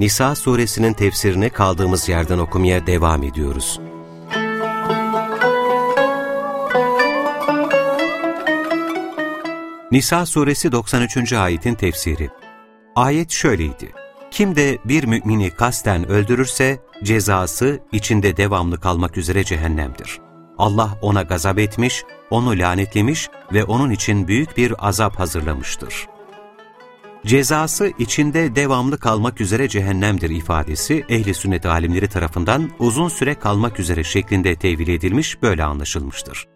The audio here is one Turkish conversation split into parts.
Nisa suresinin tefsirini kaldığımız yerden okumaya devam ediyoruz. Nisa suresi 93. ayetin tefsiri Ayet şöyleydi. Kim de bir mümini kasten öldürürse cezası içinde devamlı kalmak üzere cehennemdir. Allah ona gazap etmiş, onu lanetlemiş ve onun için büyük bir azap hazırlamıştır. Cezası içinde devamlı kalmak üzere cehennemdir ifadesi ehli sünnet alimleri tarafından uzun süre kalmak üzere şeklinde tevil edilmiş böyle anlaşılmıştır.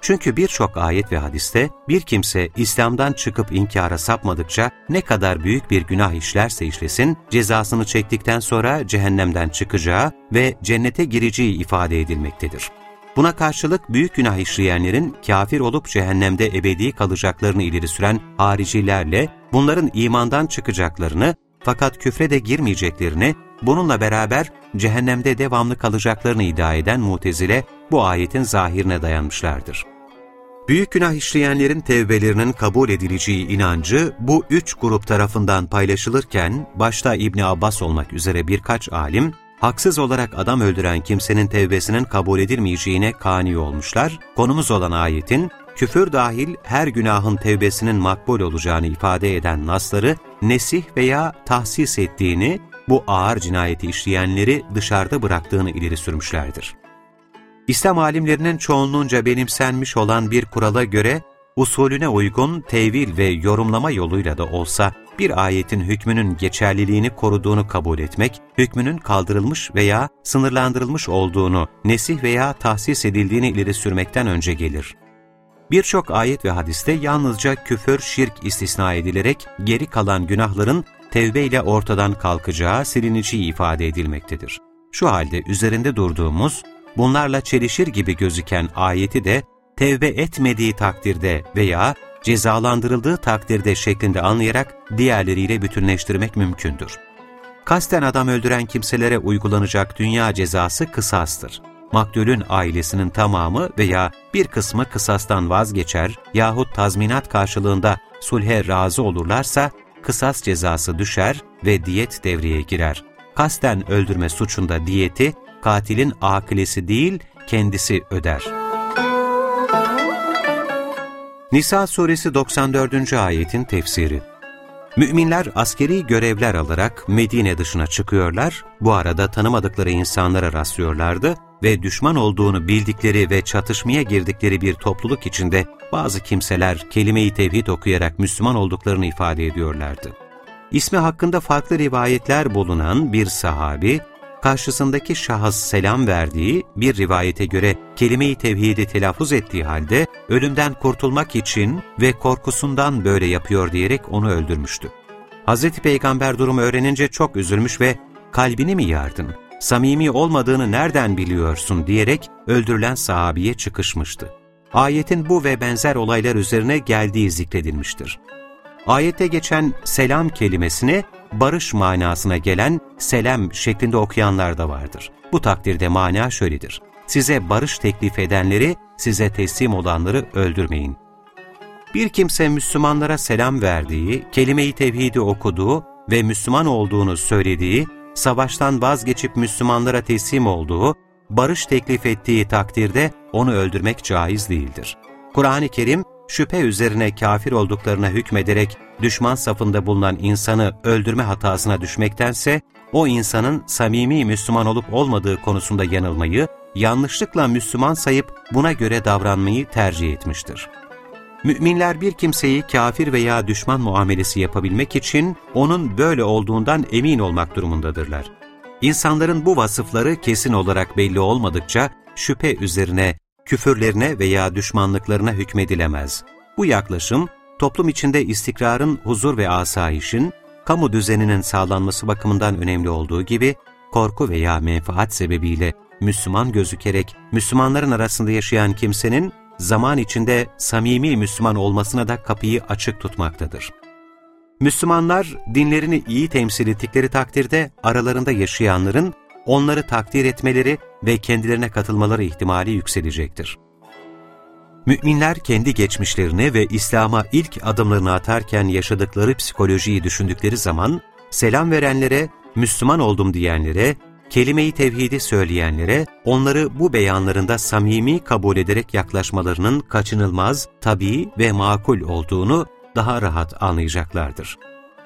Çünkü birçok ayet ve hadiste bir kimse İslam'dan çıkıp inkara sapmadıkça ne kadar büyük bir günah işlerse işlesin, cezasını çektikten sonra cehennemden çıkacağı ve cennete gireceği ifade edilmektedir. Buna karşılık büyük günah işleyenlerin kafir olup cehennemde ebedi kalacaklarını ileri süren haricilerle bunların imandan çıkacaklarını fakat küfre de girmeyeceklerini, bununla beraber cehennemde devamlı kalacaklarını iddia eden mutezile bu ayetin zahirine dayanmışlardır. Büyük günah işleyenlerin tevbelerinin kabul edileceği inancı bu üç grup tarafından paylaşılırken, başta İbni Abbas olmak üzere birkaç alim, haksız olarak adam öldüren kimsenin tevbesinin kabul edilmeyeceğine kani olmuşlar, konumuz olan ayetin, küfür dahil her günahın tevbesinin makbul olacağını ifade eden nasları nesih veya tahsis ettiğini, bu ağır cinayeti işleyenleri dışarıda bıraktığını ileri sürmüşlerdir. İslam alimlerinin çoğunluğunca benimsenmiş olan bir kurala göre, usulüne uygun tevil ve yorumlama yoluyla da olsa bir ayetin hükmünün geçerliliğini koruduğunu kabul etmek, hükmünün kaldırılmış veya sınırlandırılmış olduğunu, nesih veya tahsis edildiğini ileri sürmekten önce gelir. Birçok ayet ve hadiste yalnızca küfür, şirk istisna edilerek geri kalan günahların tevbe ile ortadan kalkacağı, silineceği ifade edilmektedir. Şu halde üzerinde durduğumuz, bunlarla çelişir gibi gözüken ayeti de tevbe etmediği takdirde veya cezalandırıldığı takdirde şeklinde anlayarak diğerleriyle bütünleştirmek mümkündür. Kasten adam öldüren kimselere uygulanacak dünya cezası kısastır. Maktulün ailesinin tamamı veya bir kısmı kısastan vazgeçer yahut tazminat karşılığında sulhe razı olurlarsa kısas cezası düşer ve diyet devreye girer. Kasten öldürme suçunda diyeti katilin akilesi değil kendisi öder.'' Nisa suresi 94. ayetin tefsiri Müminler askeri görevler alarak Medine dışına çıkıyorlar, bu arada tanımadıkları insanlara rastlıyorlardı ve düşman olduğunu bildikleri ve çatışmaya girdikleri bir topluluk içinde bazı kimseler kelime-i tevhid okuyarak Müslüman olduklarını ifade ediyorlardı. İsmi hakkında farklı rivayetler bulunan bir sahabi, karşısındaki şahıs selam verdiği, bir rivayete göre kelime-i tevhidi telaffuz ettiği halde ölümden kurtulmak için ve korkusundan böyle yapıyor diyerek onu öldürmüştü. Hz. Peygamber durumu öğrenince çok üzülmüş ve kalbini mi yardın, samimi olmadığını nereden biliyorsun diyerek öldürülen sahabiye çıkışmıştı. Ayetin bu ve benzer olaylar üzerine geldiği zikredilmiştir. Ayette geçen selam kelimesini barış manasına gelen selam şeklinde okuyanlar da vardır. Bu takdirde mana şöyledir. Size barış teklif edenleri, size teslim olanları öldürmeyin. Bir kimse Müslümanlara selam verdiği, kelime-i tevhidi okuduğu ve Müslüman olduğunu söylediği, savaştan vazgeçip Müslümanlara teslim olduğu, barış teklif ettiği takdirde onu öldürmek caiz değildir. Kur'an-ı Kerim, şüphe üzerine kafir olduklarına hükmederek düşman safında bulunan insanı öldürme hatasına düşmektense, o insanın samimi Müslüman olup olmadığı konusunda yanılmayı, yanlışlıkla Müslüman sayıp buna göre davranmayı tercih etmiştir. Müminler bir kimseyi kafir veya düşman muamelesi yapabilmek için onun böyle olduğundan emin olmak durumundadırlar. İnsanların bu vasıfları kesin olarak belli olmadıkça şüphe üzerine, küfürlerine veya düşmanlıklarına hükmedilemez. Bu yaklaşım, toplum içinde istikrarın, huzur ve asayişin, kamu düzeninin sağlanması bakımından önemli olduğu gibi, korku veya menfaat sebebiyle Müslüman gözükerek Müslümanların arasında yaşayan kimsenin zaman içinde samimi Müslüman olmasına da kapıyı açık tutmaktadır. Müslümanlar dinlerini iyi temsil ettikleri takdirde aralarında yaşayanların onları takdir etmeleri ve kendilerine katılmaları ihtimali yükselecektir. Müminler kendi geçmişlerini ve İslam'a ilk adımlarını atarken yaşadıkları psikolojiyi düşündükleri zaman, selam verenlere, Müslüman oldum diyenlere, kelime-i tevhidi söyleyenlere, onları bu beyanlarında samimi kabul ederek yaklaşmalarının kaçınılmaz, tabii ve makul olduğunu daha rahat anlayacaklardır.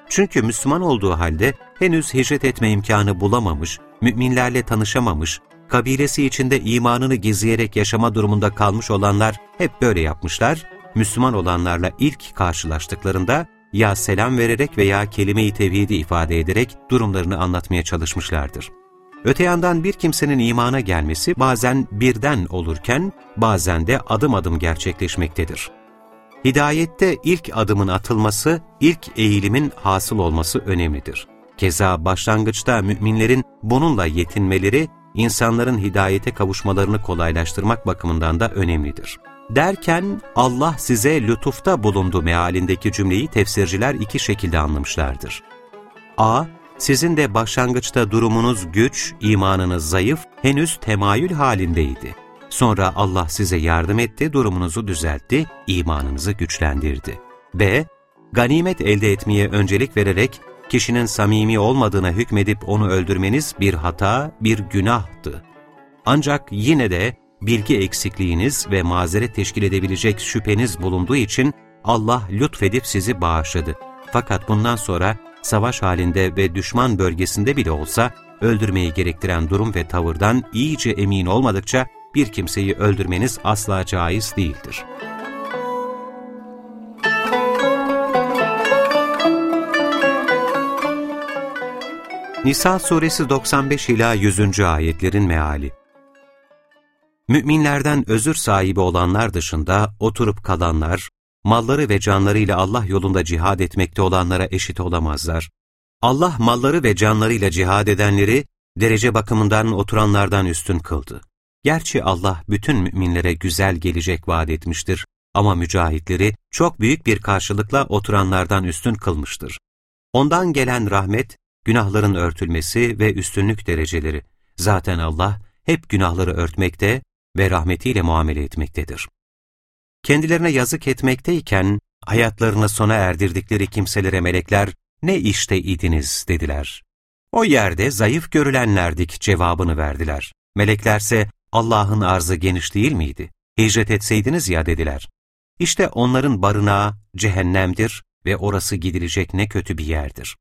Çünkü Müslüman olduğu halde henüz hicret etme imkanı bulamamış, müminlerle tanışamamış, kabilesi içinde imanını gizleyerek yaşama durumunda kalmış olanlar hep böyle yapmışlar, Müslüman olanlarla ilk karşılaştıklarında ya selam vererek veya kelime-i tevhidi ifade ederek durumlarını anlatmaya çalışmışlardır. Öte yandan bir kimsenin imana gelmesi bazen birden olurken bazen de adım adım gerçekleşmektedir. Hidayette ilk adımın atılması, ilk eğilimin hasıl olması önemlidir. Keza başlangıçta müminlerin bununla yetinmeleri, insanların hidayete kavuşmalarını kolaylaştırmak bakımından da önemlidir. Derken Allah size lütufta bulundu mealindeki cümleyi tefsirciler iki şekilde anlamışlardır. A. Sizin de başlangıçta durumunuz güç, imanınız zayıf, henüz temayül halindeydi. Sonra Allah size yardım etti, durumunuzu düzeltti, imanınızı güçlendirdi. B. Ganimet elde etmeye öncelik vererek kişinin samimi olmadığına hükmedip onu öldürmeniz bir hata, bir günahtı. Ancak yine de bilgi eksikliğiniz ve mazeret teşkil edebilecek şüpheniz bulunduğu için Allah lütfedip sizi bağışladı. Fakat bundan sonra savaş halinde ve düşman bölgesinde bile olsa öldürmeyi gerektiren durum ve tavırdan iyice emin olmadıkça bir kimseyi öldürmeniz asla caiz değildir. Nisa suresi 95 ila 100. ayetlerin meali. Müminlerden özür sahibi olanlar dışında oturup kalanlar, malları ve canlarıyla Allah yolunda cihad etmekte olanlara eşit olamazlar. Allah malları ve canlarıyla cihad edenleri derece bakımından oturanlardan üstün kıldı. Gerçi Allah bütün müminlere güzel gelecek vaat etmiştir ama mücahitleri çok büyük bir karşılıkla oturanlardan üstün kılmıştır. Ondan gelen rahmet, günahların örtülmesi ve üstünlük dereceleri. Zaten Allah hep günahları örtmekte ve rahmetiyle muamele etmektedir. Kendilerine yazık etmekteyken, hayatlarını sona erdirdikleri kimselere melekler, ne işte idiniz dediler. O yerde zayıf görülenlerdik cevabını verdiler. Meleklerse, Allah'ın arzı geniş değil miydi? Hicret etseydiniz ya dediler. İşte onların barınağı cehennemdir ve orası gidilecek ne kötü bir yerdir.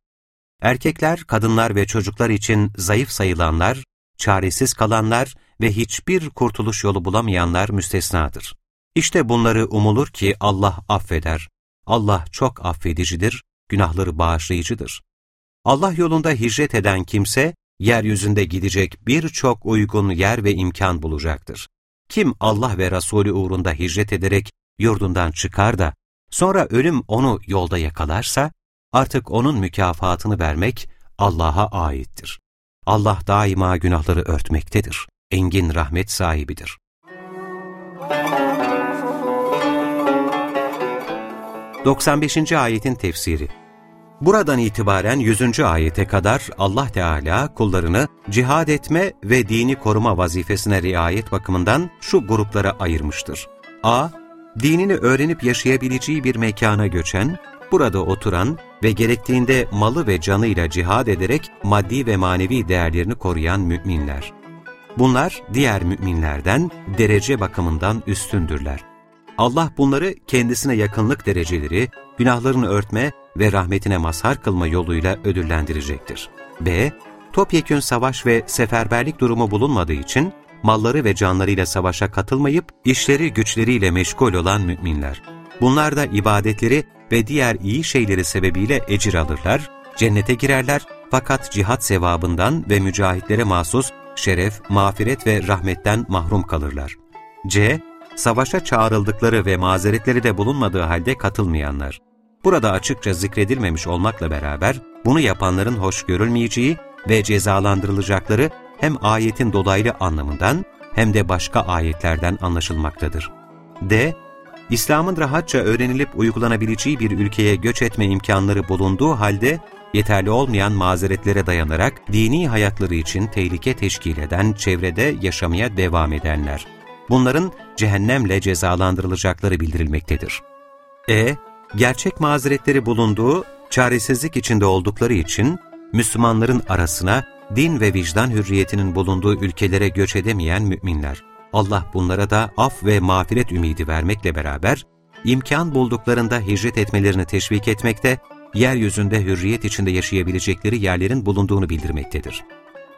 Erkekler, kadınlar ve çocuklar için zayıf sayılanlar, çaresiz kalanlar ve hiçbir kurtuluş yolu bulamayanlar müstesnadır. İşte bunları umulur ki Allah affeder. Allah çok affedicidir, günahları bağışlayıcıdır. Allah yolunda hicret eden kimse, yeryüzünde gidecek birçok uygun yer ve imkan bulacaktır. Kim Allah ve Resulü uğrunda hicret ederek yurdundan çıkar da, sonra ölüm onu yolda yakalarsa, artık onun mükafatını vermek Allah'a aittir. Allah daima günahları örtmektedir. Engin rahmet sahibidir. Doksan beşinci ayetin tefsiri Buradan itibaren 100. ayete kadar Allah Teala kullarını cihad etme ve dini koruma vazifesine riayet bakımından şu gruplara ayırmıştır. A. Dinini öğrenip yaşayabileceği bir mekana göçen, burada oturan ve gerektiğinde malı ve canıyla cihad ederek maddi ve manevi değerlerini koruyan müminler. Bunlar diğer müminlerden derece bakımından üstündürler. Allah bunları kendisine yakınlık dereceleri, günahlarını örtme ve rahmetine mazhar kılma yoluyla ödüllendirecektir. B. Topyekün savaş ve seferberlik durumu bulunmadığı için malları ve canlarıyla savaşa katılmayıp işleri güçleriyle meşgul olan müminler. Bunlar da ibadetleri ve diğer iyi şeyleri sebebiyle ecir alırlar, cennete girerler fakat cihat sevabından ve mücahitlere mahsus şeref, mağfiret ve rahmetten mahrum kalırlar. C. Savaşa çağrıldıkları ve mazeretleri de bulunmadığı halde katılmayanlar. burada açıkça zikredilmemiş olmakla beraber bunu yapanların hoş görülmeyeceği ve cezalandırılacakları hem ayetin dolaylı anlamından hem de başka ayetlerden anlaşılmaktadır. D. İslam'ın rahatça öğrenilip uygulanabileceği bir ülkeye göç etme imkanları bulunduğu halde yeterli olmayan mazeretlere dayanarak dini hayatları için tehlike teşkil eden çevrede yaşamaya devam edenler. Bunların cehennemle cezalandırılacakları bildirilmektedir. E. Gerçek mazeretleri bulunduğu, çaresizlik içinde oldukları için Müslümanların arasına din ve vicdan hürriyetinin bulunduğu ülkelere göç edemeyen müminler. Allah bunlara da af ve mağfiret ümidi vermekle beraber, imkan bulduklarında hicret etmelerini teşvik etmekte, yeryüzünde hürriyet içinde yaşayabilecekleri yerlerin bulunduğunu bildirmektedir.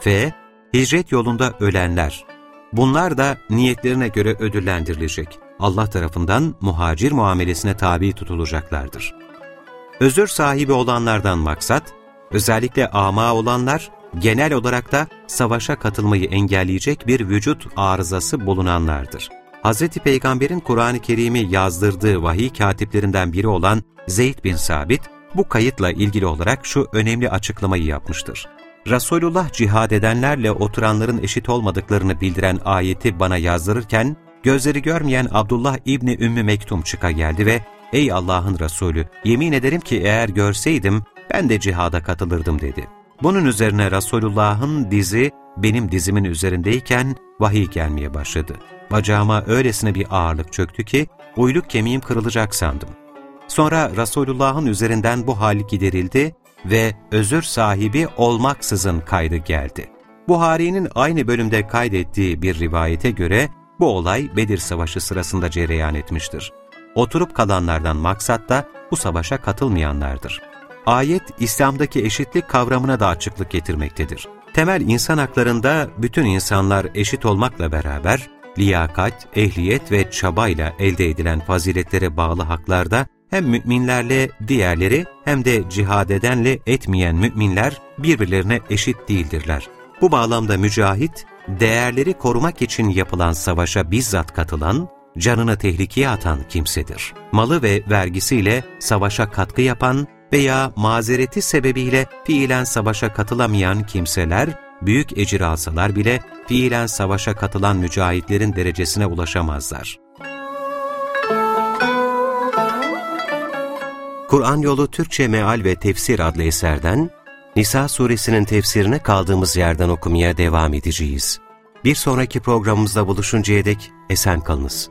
F. Hicret yolunda ölenler. Bunlar da niyetlerine göre ödüllendirilecek. Allah tarafından muhacir muamelesine tabi tutulacaklardır. Özür sahibi olanlardan maksat, özellikle ama olanlar, genel olarak da savaşa katılmayı engelleyecek bir vücut arızası bulunanlardır. Hz. Peygamber'in Kur'an-ı Kerim'i yazdırdığı vahiy katiplerinden biri olan Zeyd bin Sabit, bu kayıtla ilgili olarak şu önemli açıklamayı yapmıştır. Resulullah cihad edenlerle oturanların eşit olmadıklarını bildiren ayeti bana yazdırırken, gözleri görmeyen Abdullah İbni Ümmü Mektum çıka geldi ve ''Ey Allah'ın Resulü, yemin ederim ki eğer görseydim ben de cihada katılırdım.'' dedi. Bunun üzerine Resulullah'ın dizi benim dizimin üzerindeyken vahiy gelmeye başladı. Bacağıma öylesine bir ağırlık çöktü ki uyluk kemiğim kırılacak sandım. Sonra Resulullah'ın üzerinden bu hal giderildi ve özür sahibi olmaksızın kaydı geldi. Buhari'nin aynı bölümde kaydettiği bir rivayete göre bu olay Bedir Savaşı sırasında cereyan etmiştir. Oturup kalanlardan maksat da bu savaşa katılmayanlardır. Ayet, İslam'daki eşitlik kavramına da açıklık getirmektedir. Temel insan haklarında bütün insanlar eşit olmakla beraber, liyakat, ehliyet ve çabayla elde edilen faziletlere bağlı haklarda hem müminlerle diğerleri hem de cihad edenle etmeyen müminler birbirlerine eşit değildirler. Bu bağlamda mücahit, değerleri korumak için yapılan savaşa bizzat katılan, canını tehlikeye atan kimsedir. Malı ve vergisiyle savaşa katkı yapan veya mazereti sebebiyle fiilen savaşa katılamayan kimseler, büyük ecir alsalar bile fiilen savaşa katılan mücahitlerin derecesine ulaşamazlar. Kur'an Yolu Türkçe Meal ve Tefsir adlı eserden Nisa suresinin tefsirine kaldığımız yerden okumaya devam edeceğiz. Bir sonraki programımızda buluşuncaya dek esen kalınız.